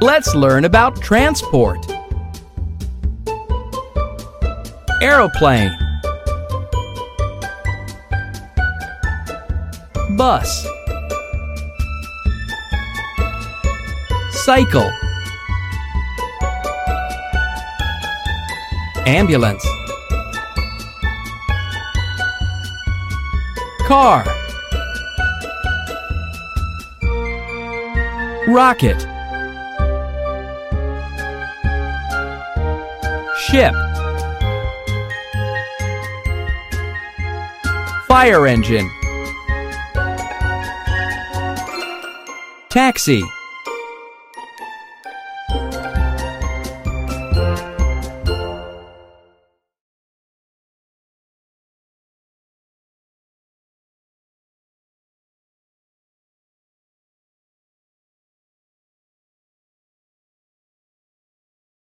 Let's learn about transport. Aeroplane. Bus. Cycle. Ambulance Car. Rocket. Ship. Fire engine. Taxi